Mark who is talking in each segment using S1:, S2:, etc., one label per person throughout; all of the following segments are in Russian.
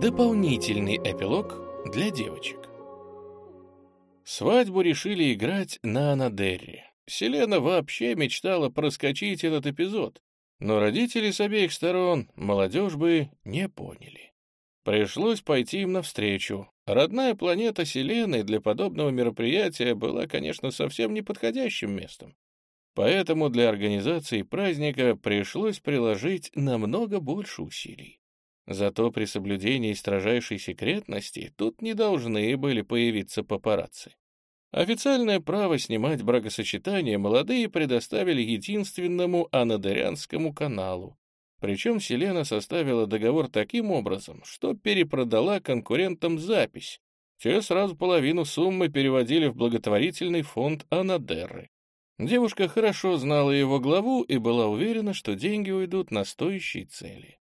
S1: Дополнительный эпилог для девочек. Свадьбу решили играть на Анадерре. Селена вообще мечтала проскочить этот эпизод, но родители с обеих сторон молодежь бы не поняли. Пришлось пойти им навстречу. Родная планета Селены для подобного мероприятия была, конечно, совсем неподходящим местом. Поэтому для организации праздника пришлось приложить намного больше усилий. Зато при соблюдении строжайшей секретности тут не должны были появиться папарацци. Официальное право снимать бракосочетание молодые предоставили единственному анадырянскому каналу. Причем Селена составила договор таким образом, что перепродала конкурентам запись. Те сразу половину суммы переводили в благотворительный фонд Анадерры. Девушка хорошо знала его главу и была уверена, что деньги уйдут на стоящие цели.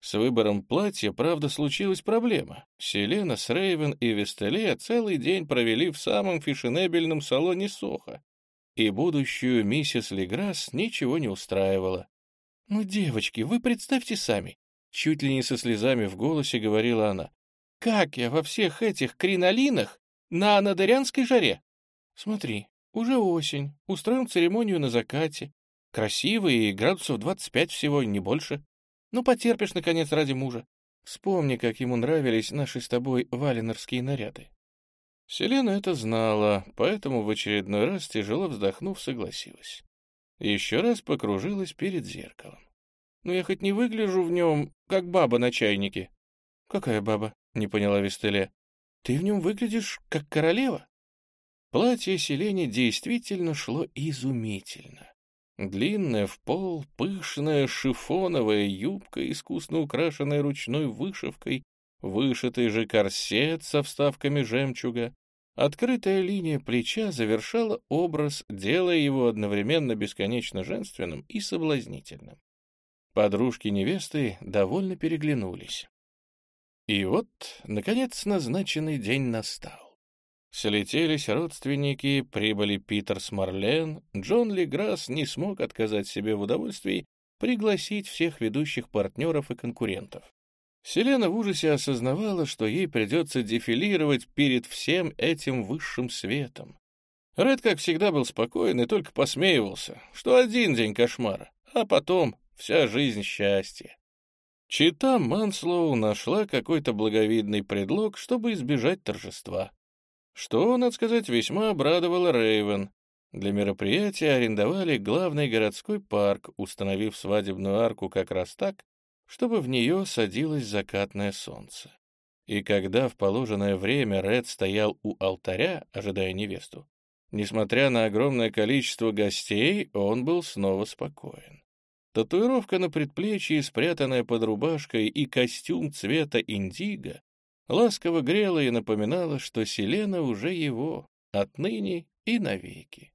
S1: С выбором платья, правда, случилась проблема. Селена с Рейвен и Вестеле целый день провели в самом фешенебельном салоне Соха, и будущую миссис Леграсс ничего не устраивало. «Ну, девочки, вы представьте сами!» Чуть ли не со слезами в голосе говорила она. «Как я во всех этих кринолинах на анадырянской жаре? Смотри, уже осень, устроим церемонию на закате. Красиво и градусов 25 всего, не больше. Ну, потерпишь, наконец, ради мужа. Вспомни, как ему нравились наши с тобой валенорские наряды. Селена это знала, поэтому в очередной раз, тяжело вздохнув, согласилась. Еще раз покружилась перед зеркалом. «Ну, я хоть не выгляжу в нем, как баба на чайнике». «Какая баба?» — не поняла Вестеле. «Ты в нем выглядишь, как королева». Платье Селене действительно шло изумительно. Длинная в пол, пышная шифоновая юбка, искусно украшенная ручной вышивкой, вышитый же корсет со вставками жемчуга. Открытая линия плеча завершала образ, делая его одновременно бесконечно женственным и соблазнительным. Подружки невесты довольно переглянулись. И вот, наконец, назначенный день настал. Слетелись родственники, прибыли Питер с Марлен, Джон Леграсс не смог отказать себе в удовольствии пригласить всех ведущих партнеров и конкурентов. Селена в ужасе осознавала, что ей придется дефилировать перед всем этим высшим светом. Ред, как всегда, был спокоен и только посмеивался, что один день кошмара, а потом вся жизнь счастья. Чита Манслоу нашла какой-то благовидный предлог, чтобы избежать торжества. Что, надо сказать, весьма обрадовало Рейвен. Для мероприятия арендовали главный городской парк, установив свадебную арку как раз так, чтобы в нее садилось закатное солнце. И когда в положенное время Ред стоял у алтаря, ожидая невесту, несмотря на огромное количество гостей, он был снова спокоен. Татуировка на предплечье, спрятанная под рубашкой, и костюм цвета индиго ласково грела и напоминала, что Селена уже его, отныне и навеки.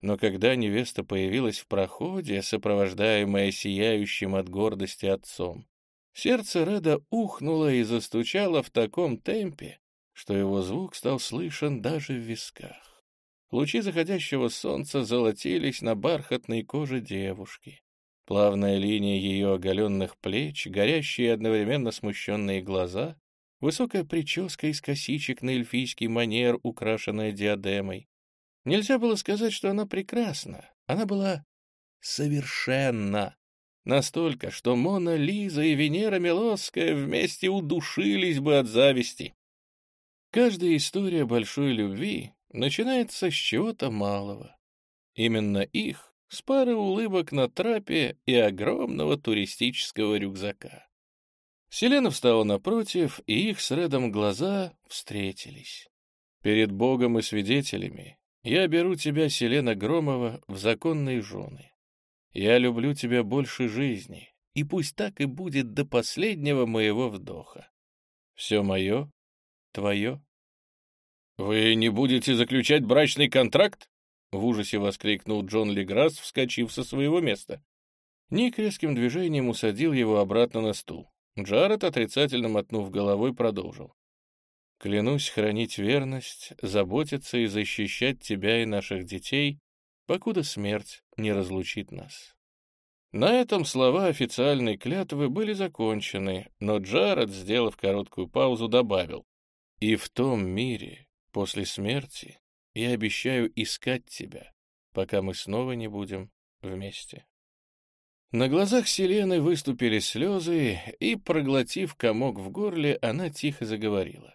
S1: Но когда невеста появилась в проходе, сопровождаемая сияющим от гордости отцом, сердце Реда ухнуло и застучало в таком темпе, что его звук стал слышен даже в висках. Лучи заходящего солнца золотились на бархатной коже девушки. Плавная линия ее оголенных плеч, горящие одновременно смущенные глаза Высокая прическа из косичек на эльфийский манер, украшенная диадемой. Нельзя было сказать, что она прекрасна. Она была совершенна. Настолько, что Мона Лиза и Венера Милосская вместе удушились бы от зависти. Каждая история большой любви начинается с чего-то малого. Именно их, с пары улыбок на трапе и огромного туристического рюкзака. Селена встала напротив, и их с Редом глаза встретились. «Перед Богом и свидетелями я беру тебя, Селена Громова, в законные жены. Я люблю тебя больше жизни, и пусть так и будет до последнего моего вдоха. Все мое, твое». «Вы не будете заключать брачный контракт?» — в ужасе воскликнул Джон Леграсс, вскочив со своего места. Ник резким движением усадил его обратно на стул. Джаред, отрицательно мотнув головой, продолжил. «Клянусь хранить верность, заботиться и защищать тебя и наших детей, покуда смерть не разлучит нас». На этом слова официальной клятвы были закончены, но Джаред, сделав короткую паузу, добавил. «И в том мире, после смерти, я обещаю искать тебя, пока мы снова не будем вместе». На глазах Селены выступили слезы, и, проглотив комок в горле, она тихо заговорила.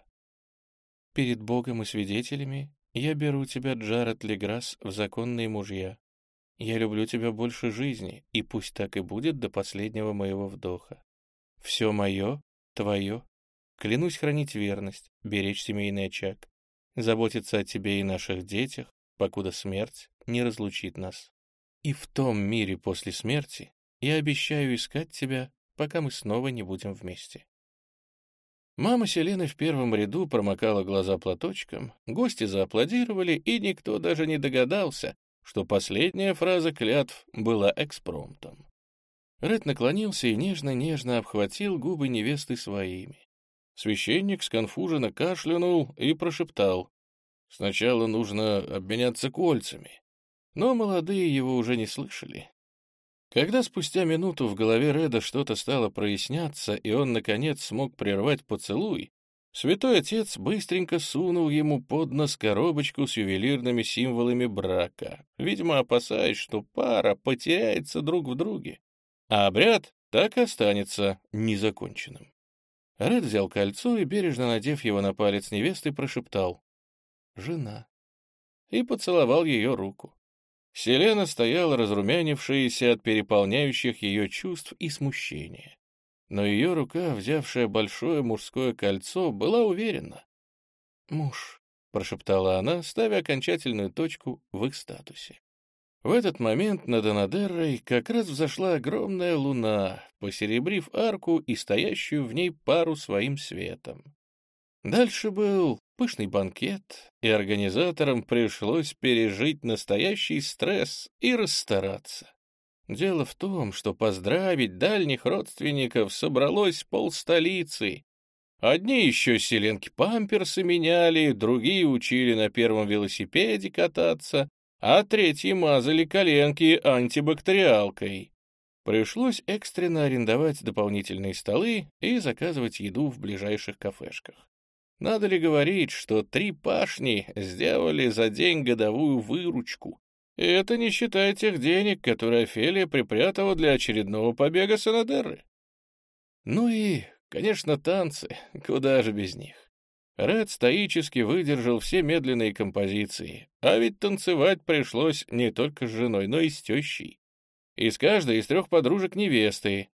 S1: «Перед Богом и свидетелями я беру тебя, Джаред Леграсс, в законные мужья. Я люблю тебя больше жизни, и пусть так и будет до последнего моего вдоха. Все мое, твое. Клянусь хранить верность, беречь семейный очаг, заботиться о тебе и наших детях, покуда смерть не разлучит нас. И в том мире после смерти я обещаю искать тебя, пока мы снова не будем вместе. Мама Селены в первом ряду промокала глаза платочком, гости зааплодировали, и никто даже не догадался, что последняя фраза клятв была экспромтом. Ред наклонился и нежно-нежно обхватил губы невесты своими. Священник сконфуженно кашлянул и прошептал. «Сначала нужно обменяться кольцами». Но молодые его уже не слышали. Когда спустя минуту в голове Реда что-то стало проясняться, и он, наконец, смог прервать поцелуй, Святой Отец быстренько сунул ему под нос коробочку с ювелирными символами брака, видимо, опасаясь, что пара потеряется друг в друге, а обряд так и останется незаконченным. Ред взял кольцо и, бережно надев его на палец невесты, прошептал «Жена» и поцеловал ее руку. Селена стояла разрумянившаяся от переполняющих ее чувств и смущения но ее рука, взявшая большое мужское кольцо, была уверена. «Муж», — прошептала она, ставя окончательную точку в их статусе. В этот момент над Анадеррой как раз взошла огромная луна, посеребрив арку и стоящую в ней пару своим светом. Дальше был пышный банкет, и организаторам пришлось пережить настоящий стресс и расстараться. Дело в том, что поздравить дальних родственников собралось полстолицы. Одни еще селенки памперсы меняли, другие учили на первом велосипеде кататься, а третьи мазали коленки антибактериалкой. Пришлось экстренно арендовать дополнительные столы и заказывать еду в ближайших кафешках. Надо ли говорить, что три пашни сделали за день годовую выручку, и это не считая тех денег, которые Офелия припрятала для очередного побега с Анадерры. Ну и, конечно, танцы, куда же без них. Ред стоически выдержал все медленные композиции, а ведь танцевать пришлось не только с женой, но и с тещей. И с каждой из трех подружек невесты.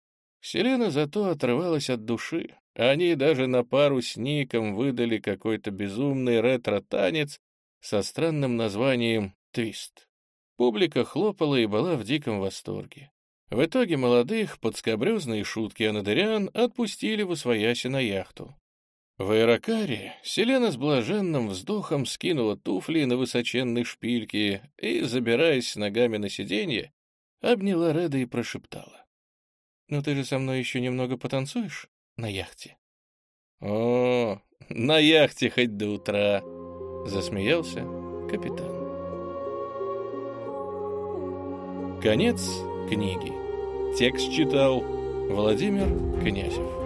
S1: Селена зато отрывалась от души. Они даже на пару с Ником выдали какой-то безумный ретро-танец со странным названием «Твист». Публика хлопала и была в диком восторге. В итоге молодых подскобрезные шутки анадырян отпустили в освояси на яхту. В аэрокаре Селена с блаженным вздохом скинула туфли на высоченной шпильке и, забираясь ногами на сиденье, обняла Реда и прошептала. «Ну ты же со мной еще немного потанцуешь на яхте?» «О, на яхте хоть до утра!» — засмеялся капитан. Конец книги. Текст читал Владимир Князев.